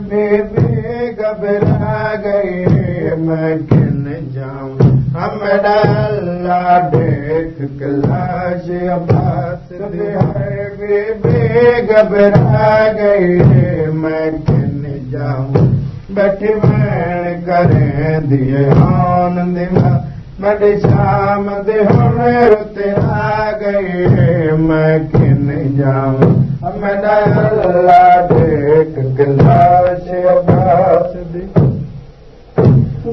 Baby घबरा गए मैं किन जाऊं। हमरा अल्लाह ढेक गिलाश अब्बास दे हर बेबी घबरा गए मैं किन जाऊं। मैं करें रुते आ गए مين ڪن جائون ميرا الله ديک گلاس عباس دي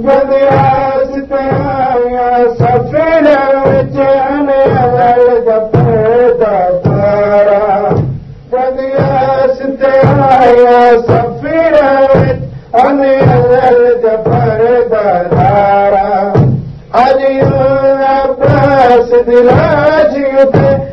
گدياس تي آيا سفير وچ انيل جپدا تارا گدياس تي آيا سفير وچ انيل جپدا تارا اڄ دلاجي اتي هن روندي هلارا اڄ دلاجي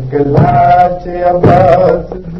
गए मैं किन जाऊं